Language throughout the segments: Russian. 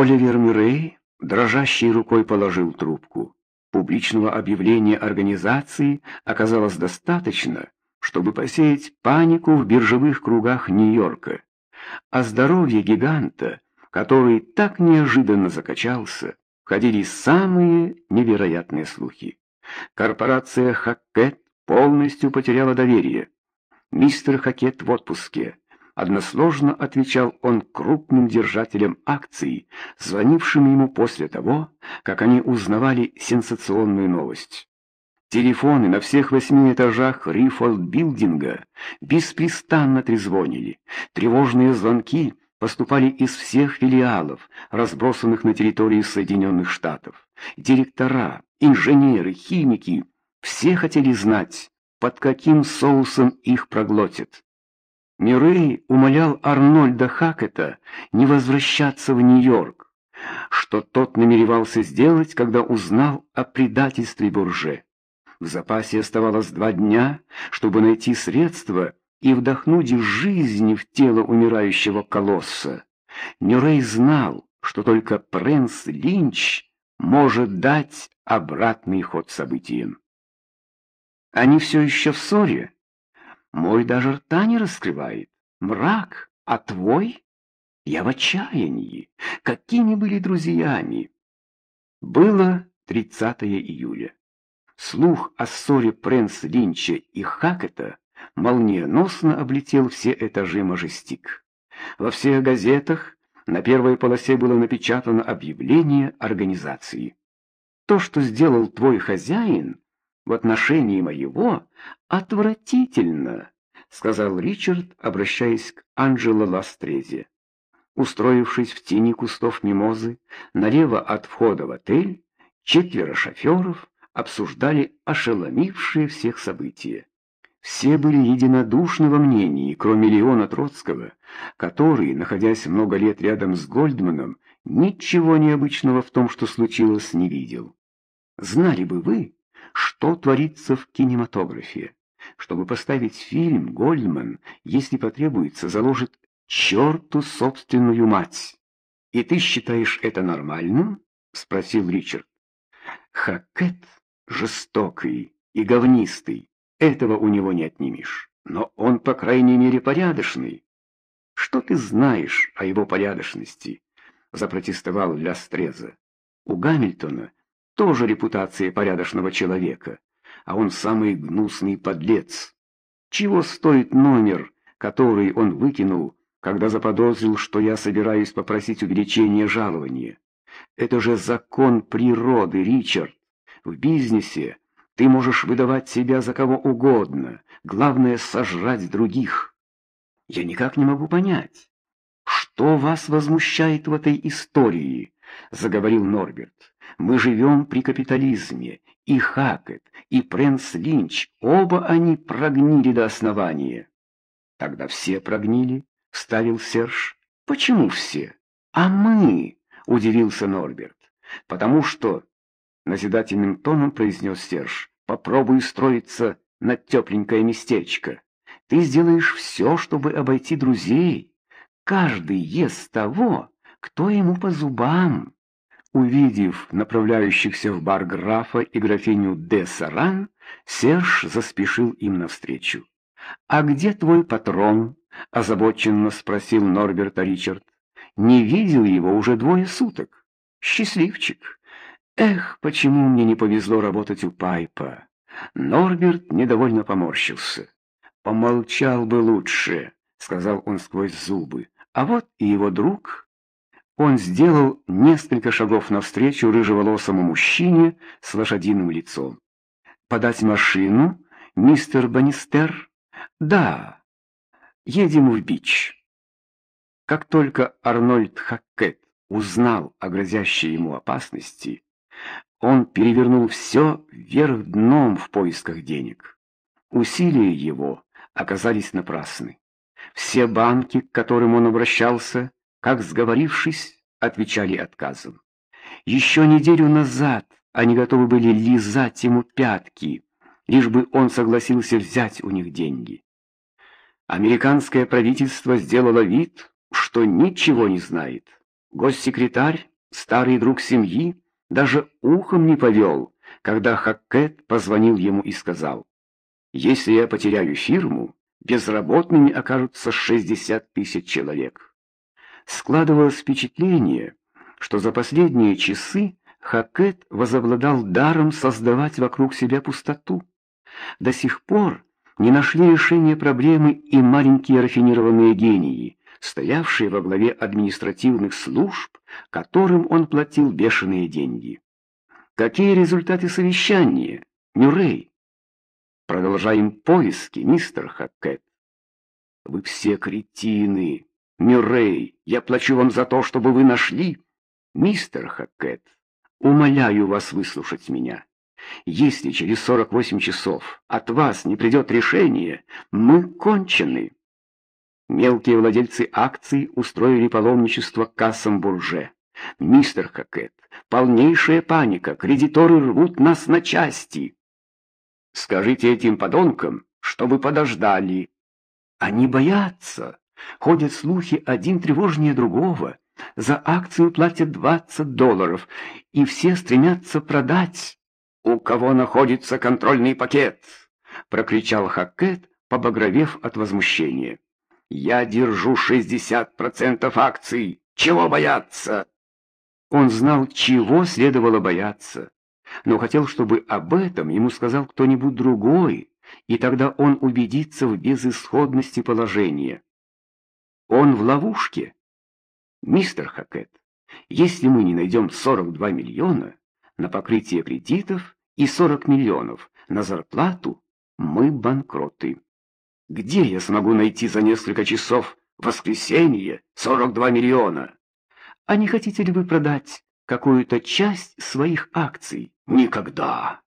Оливер Мюррей дрожащей рукой положил трубку. Публичного объявления организации оказалось достаточно, чтобы посеять панику в биржевых кругах Нью-Йорка. О здоровье гиганта, который так неожиданно закачался, ходили самые невероятные слухи. Корпорация Хаккет полностью потеряла доверие. Мистер Хакет в отпуске. Односложно отвечал он крупным держателям акций, звонившим ему после того, как они узнавали сенсационную новость. Телефоны на всех восьми этажах Рифолд-билдинга беспрестанно трезвонили. Тревожные звонки поступали из всех филиалов, разбросанных на территории Соединенных Штатов. Директора, инженеры, химики — все хотели знать, под каким соусом их проглотят. Мюррей умолял Арнольда Хакета не возвращаться в Нью-Йорк, что тот намеревался сделать, когда узнал о предательстве Бурже. В запасе оставалось два дня, чтобы найти средства и вдохнуть жизнь в тело умирающего колосса. Нюрей знал, что только принц Линч может дать обратный ход событиям. Они все еще в ссоре. Мой даже рта не раскрывает. Мрак, а твой? Я в отчаянии. Какими были друзьями? Было 30 июля. Слух о ссоре Прэнс Линча и Хакета молниеносно облетел все этажи Мажестик. Во всех газетах на первой полосе было напечатано объявление организации. То, что сделал твой хозяин в отношении моего, отвратительно, сказал Ричард, обращаясь к Анджело Ластрезе. Устроившись в тени кустов мимозы, налево от входа в отель, четверо шоферов обсуждали ошеломившие всех события. Все были единодушны во мнении, кроме Леона Троцкого, который, находясь много лет рядом с Гольдманом, ничего необычного в том, что случилось, не видел. Знали бы вы, что творится в кинематографе. Чтобы поставить фильм, Гольдман, если потребуется, заложит черту собственную мать. «И ты считаешь это нормальным?» — спросил Ричард. Хакет жестокий и говнистый, этого у него не отнимешь. Но он, по крайней мере, порядочный. Что ты знаешь о его порядочности? Запротестовал Лястреза. У Гамильтона тоже репутация порядочного человека, а он самый гнусный подлец. Чего стоит номер, который он выкинул, когда заподозрил, что я собираюсь попросить увеличения жалования? Это же закон природы, Ричард. В бизнесе ты можешь выдавать себя за кого угодно, главное — сожрать других. Я никак не могу понять, что вас возмущает в этой истории, — заговорил Норберт. Мы живем при капитализме, и Хакет, и Прэнс Линч, оба они прогнили до основания. Тогда все прогнили, — вставил Серж. Почему все? А мы, — удивился Норберт, — потому что назидательным тоном произнес Серж. Попробуй устроиться на тепленькое местечко. Ты сделаешь все, чтобы обойти друзей. Каждый ест того, кто ему по зубам. Увидев направляющихся в бар графа и графиню де Саран, Серж заспешил им навстречу. «А где твой патрон?» — озабоченно спросил Норберта Ричард. «Не видел его уже двое суток. Счастливчик. Эх, почему мне не повезло работать у Пайпа? Норберт недовольно поморщился. Помолчал бы лучше, сказал он сквозь зубы. А вот и его друг. Он сделал несколько шагов навстречу рыжеволосому мужчине с лошадиным лицом. «Подать машину, мистер Банистер?» «Да. Едем в бич». Как только Арнольд Хаккет узнал о грозящей ему опасности, он перевернул все вверх дном в поисках денег. Усилия его оказались напрасны. Все банки, к которым он обращался, как сговорившись, отвечали отказом. Еще неделю назад они готовы были лизать ему пятки, лишь бы он согласился взять у них деньги. Американское правительство сделало вид, что ничего не знает. Госсекретарь Старый друг семьи даже ухом не повел, когда Хаккет позвонил ему и сказал, «Если я потеряю фирму, безработными окажутся 60 тысяч человек». Складывалось впечатление, что за последние часы Хаккет возобладал даром создавать вокруг себя пустоту. До сих пор не нашли решения проблемы и маленькие рафинированные гении, стоявшие во главе административных служб, которым он платил бешеные деньги. Какие результаты совещания, Мюррей? Продолжаем поиски, мистер Хаккет. Вы все кретины. Мюррей, я плачу вам за то, чтобы вы нашли. Мистер Хаккет, умоляю вас выслушать меня. Если через 48 часов от вас не придет решение, мы кончены. Мелкие владельцы акций устроили паломничество к кассам бурже. Мистер Хакет, полнейшая паника, кредиторы рвут нас на части. Скажите этим подонкам, чтобы подождали. Они боятся. Ходят слухи один тревожнее другого. За акцию платят 20 долларов, и все стремятся продать. «У кого находится контрольный пакет?» — прокричал Хакет, побагровев от возмущения. Я держу 60% акций. Чего бояться? Он знал, чего следовало бояться, но хотел, чтобы об этом ему сказал кто-нибудь другой, и тогда он убедится в безысходности положения. Он в ловушке. Мистер Хакет, если мы не найдем 42 миллиона на покрытие кредитов и 40 миллионов на зарплату, мы банкроты. Где я смогу найти за несколько часов воскресенье 42 миллиона? А не хотите ли вы продать какую-то часть своих акций? Никогда.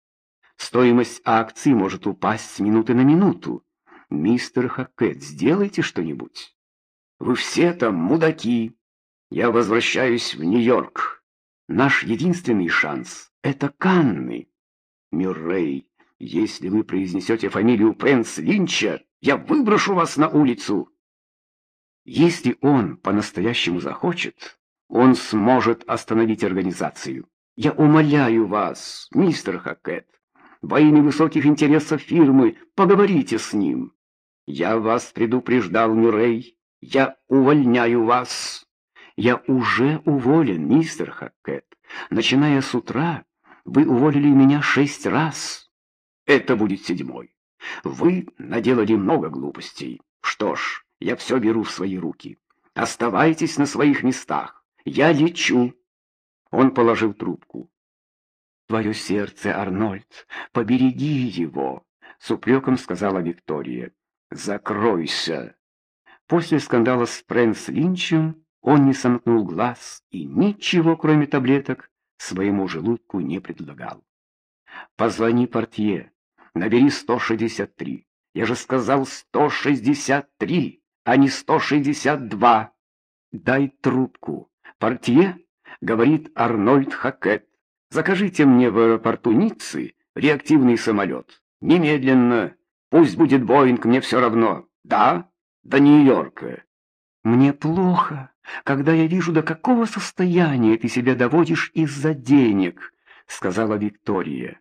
Стоимость акций может упасть с минуты на минуту. Мистер Хакет, сделайте что-нибудь. Вы все там мудаки. Я возвращаюсь в Нью-Йорк. Наш единственный шанс — это Канны. Мюррей, если вы произнесете фамилию Прэнс Линча, я выброшу вас на улицу. Если он по-настоящему захочет, он сможет остановить организацию. Я умоляю вас, мистер Хакет, во имя высоких интересов фирмы, поговорите с ним. Я вас предупреждал, Мюррей, я увольняю вас. Я уже уволен, мистер Хакет. Начиная с утра, вы уволили меня шесть раз. Это будет седьмой. Вы наделали много глупостей. Что ж, я все беру в свои руки. Оставайтесь на своих местах. Я лечу. Он положил трубку. Твое сердце, Арнольд, побереги его, с упреком сказала Виктория. Закройся. После скандала с Прэнс Линчем он не сомкнул глаз и ничего, кроме таблеток, своему желудку не предлагал. Позвони портье, Набери 163. Я же сказал 163, а не 162. Дай трубку. Портье, говорит Арнольд Хакет. Закажите мне в аэропорту Ниццы реактивный самолет. Немедленно. Пусть будет Боинг, мне все равно. Да? До Нью-Йорка. Мне плохо, когда я вижу, до какого состояния ты себя доводишь из-за денег, сказала Виктория.